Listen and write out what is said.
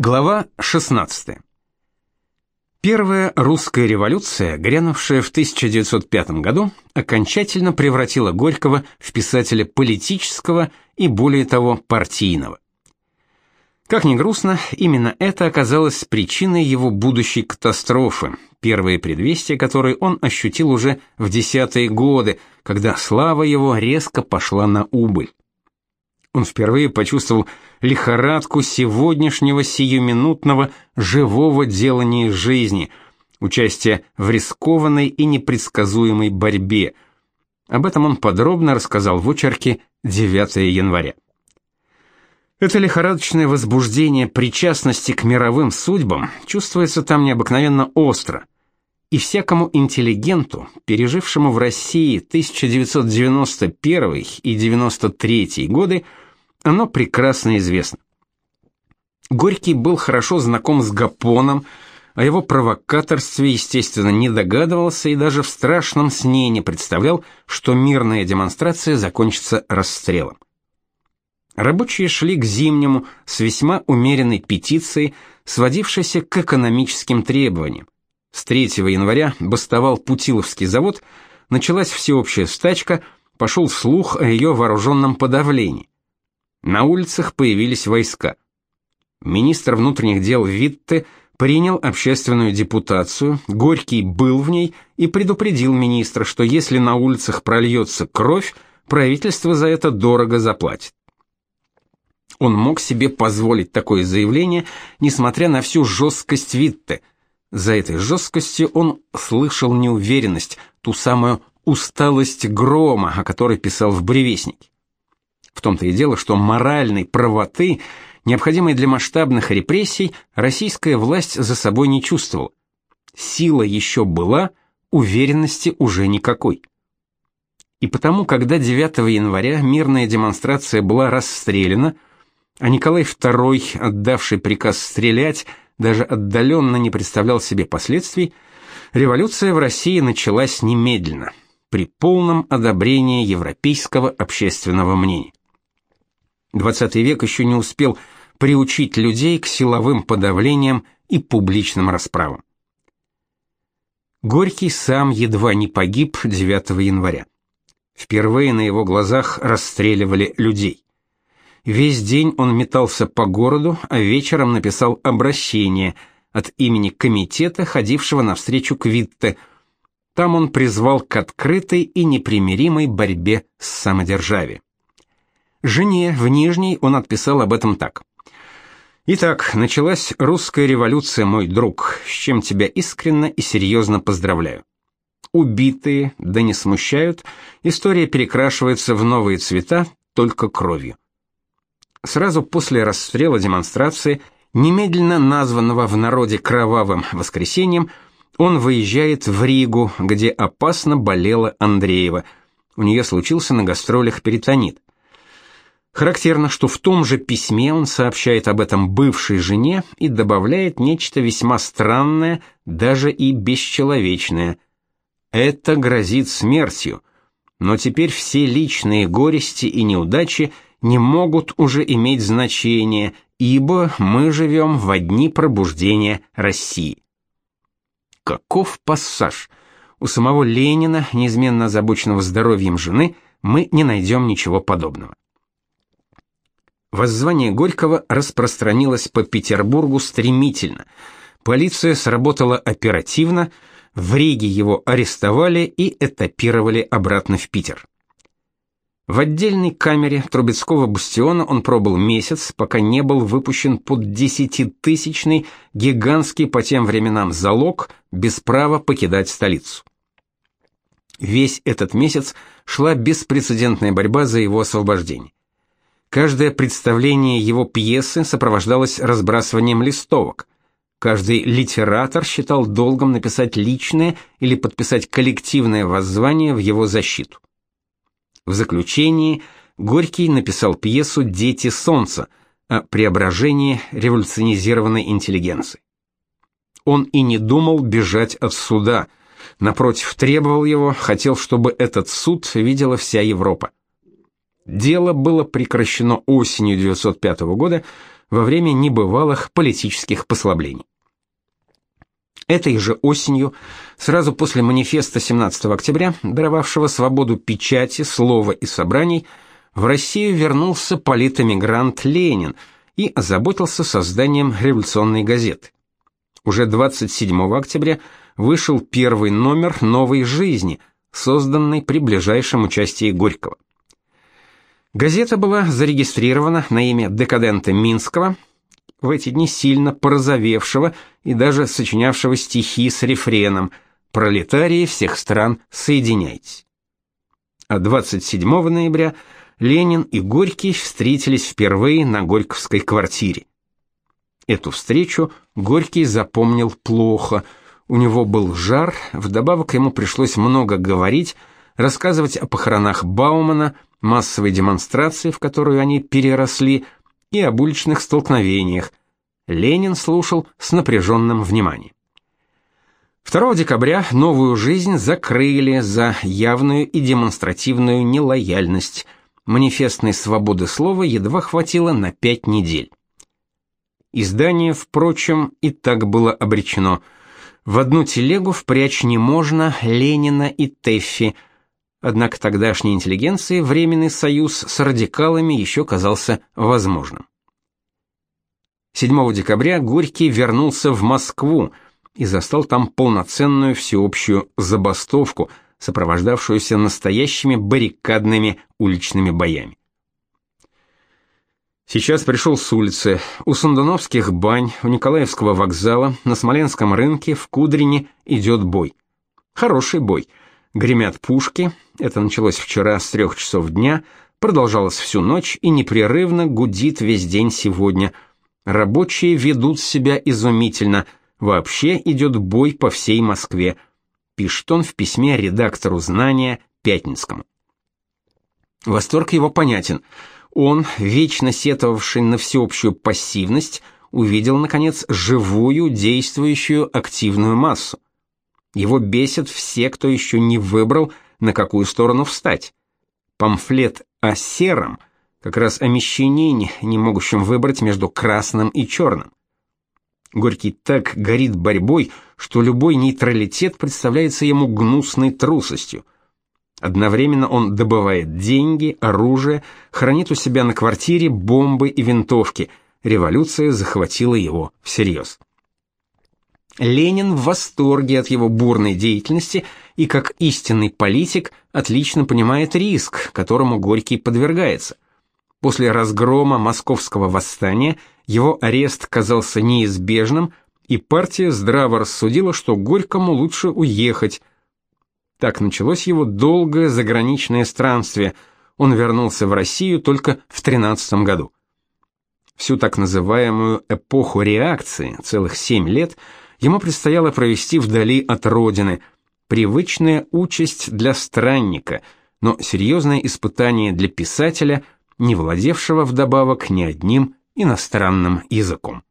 Глава 16. Первая русская революция, грянувшая в 1905 году, окончательно превратила Горького в писателя политического и более того, партийного. Как ни грустно, именно это оказалось причиной его будущей катастрофы, первые предвестия которой он ощутил уже в десятые годы, когда слава его резко пошла на убыль. Он впервые почувствовал лихорадку сегодняшнего сиюминутного живого делания жизни, участия в рискованной и непредсказуемой борьбе. Об этом он подробно рассказал в очерке 9 января. Это лихорадочное возбуждение причастности к мировым судьбам чувствуется там необыкновенно остро. И всякому интеллигенту, пережившему в России 1991 и 93 годы, оно прекрасно известно. Горький был хорошо знаком с Гапоном, о его провокаторстве, естественно, не догадывался и даже в страшном сне не представлял, что мирная демонстрация закончится расстрелом. Рабочие шли к зимнему с весьма умеренной петицией, сводившейся к экономическим требованиям. С 3 января бастовал Путиловский завод, началась всеобщая стачка, пошел слух о ее вооруженном подавлении. На улицах появились войска. Министр внутренних дел Витте принял общественную депутацию, Горький был в ней и предупредил министра, что если на улицах прольется кровь, правительство за это дорого заплатит. Он мог себе позволить такое заявление, несмотря на всю жесткость Витте. За этой жесткостью он слышал неуверенность, ту самую усталость грома, о которой писал в «Бревестнике». В том-то и дело, что моральной правоты, необходимой для масштабных репрессий, российская власть за собой не чувствовала. Сила еще была, уверенности уже никакой. И потому, когда 9 января мирная демонстрация была расстреляна, а Николай II, отдавший приказ стрелять, даже отдаленно не представлял себе последствий, революция в России началась немедленно, при полном одобрении европейского общественного мнения. XX век еще не успел приучить людей к силовым подавлениям и публичным расправам. Горький сам едва не погиб 9 января. Впервые на его глазах расстреливали людей. Весь день он метался по городу, а вечером написал обращение от имени комитета, ходившего навстречу к Витте. Там он призвал к открытой и непримиримой борьбе с самодержавием. Жене в Нижней он отписал об этом так: Итак, началась русская революция, мой друг, с чем тебя искренне и серьезно поздравляю. Убитые, да не смущают, история перекрашивается в новые цвета только кровью. Сразу после расстрела демонстрации, немедленно названного в народе кровавым воскресеньем, он выезжает в Ригу, где опасно болела Андреева. У нее случился на гастролях перитонит. Характерно, что в том же письме он сообщает об этом бывшей жене и добавляет нечто весьма странное, даже и бесчеловечное. Это грозит смертью. Но теперь все личные горести и неудачи не могут уже иметь значения, ибо мы живем в одни пробуждения России. Каков пассаж? У самого Ленина, неизменно озабоченного здоровьем жены, мы не найдем ничего подобного. Воззвание Горького распространилось по Петербургу стремительно. Полиция сработала оперативно, в Риге его арестовали и этапировали обратно в Питер. В отдельной камере Трубецкого бастиона он пробыл месяц, пока не был выпущен под десятитысячный гигантский по тем временам залог без права покидать столицу. Весь этот месяц шла беспрецедентная борьба за его освобождение. Каждое представление его пьесы сопровождалось разбрасыванием листовок. Каждый литератор считал долгом написать личное или подписать коллективное воззвание в его защиту. В заключении Горький написал пьесу «Дети солнца» о преображении революционизированной интеллигенции. Он и не думал бежать от суда, напротив, требовал его, хотел, чтобы этот суд видела вся Европа. Дело было прекращено осенью 1905 года, во время небывалых политических послаблений. Этой же осенью, сразу после манифеста 17 октября, даровавшего свободу печати, слова и собраний, в Россию вернулся политэмигрант Ленин и озаботился созданием революционной газеты. Уже 27 октября вышел первый номер «Новой жизни», созданный при ближайшем участии Горького. Газета была зарегистрирована на имя декадента Минского, в эти дни сильно порозовевшего и даже сочинявшего стихи с рефреном «Пролетарии всех стран, соединяйтесь». А 27 ноября Ленин и Горький встретились впервые на Горьковской квартире. Эту встречу Горький запомнил плохо. У него был жар, вдобавок ему пришлось много говорить, рассказывать о похоронах Баумана, массовой демонстрации, в которую они переросли, и об уличных столкновениях. Ленин слушал с напряженным вниманием. 2 декабря новую жизнь закрыли за явную и демонстративную нелояльность. Манифестной свободы слова едва хватило на пять недель. Издание, впрочем, и так было обречено. В одну телегу впрячь не можно Ленина и Теффи. Однако тогдашней интеллигенции временный союз с радикалами еще казался возможным. 7 декабря Горький вернулся в Москву и застал там полноценную всеобщую забастовку, сопровождавшуюся настоящими баррикадными уличными боями. Сейчас пришел с улицы. У Сандуновских бань, у Николаевского вокзала, на Смоленском рынке, в Кудрине идет бой. Хороший бой. Гремят пушки. Это началось вчера с трех часов дня, продолжалось всю ночь и непрерывно гудит весь день сегодня. Рабочие ведут себя изумительно. Вообще идет бой по всей Москве. Пишет он в письме редактору «Знания» Пятницкому. Восторг его понятен – он, вечно сетовавший на всеобщую пассивность, увидел, наконец, живую, действующую, активную массу. Его бесят все, кто еще не выбрал, на какую сторону встать. Памфлет о сером, как раз о мещанине, не могущем выбрать между красным и черным. Горький так горит борьбой, что любой нейтралитет представляется ему гнусной трусостью – Одновременно он добывает деньги, оружие, хранит у себя на квартире бомбы и винтовки. Революция захватила его всерьез. Ленин в восторге от его бурной деятельности и как истинный политик отлично понимает риск, которому Горький подвергается. После разгрома московского восстания его арест казался неизбежным, и партия здраво рассудила, что Горькому лучше уехать, так началось его долгое заграничное странствие. Он вернулся в Россию только в 13 году. Всю так называемую эпоху реакции, целых семь лет, ему предстояло провести вдали от родины. Привычная участь для странника, но серьезное испытание для писателя, не владевшего вдобавок ни одним иностранным языком.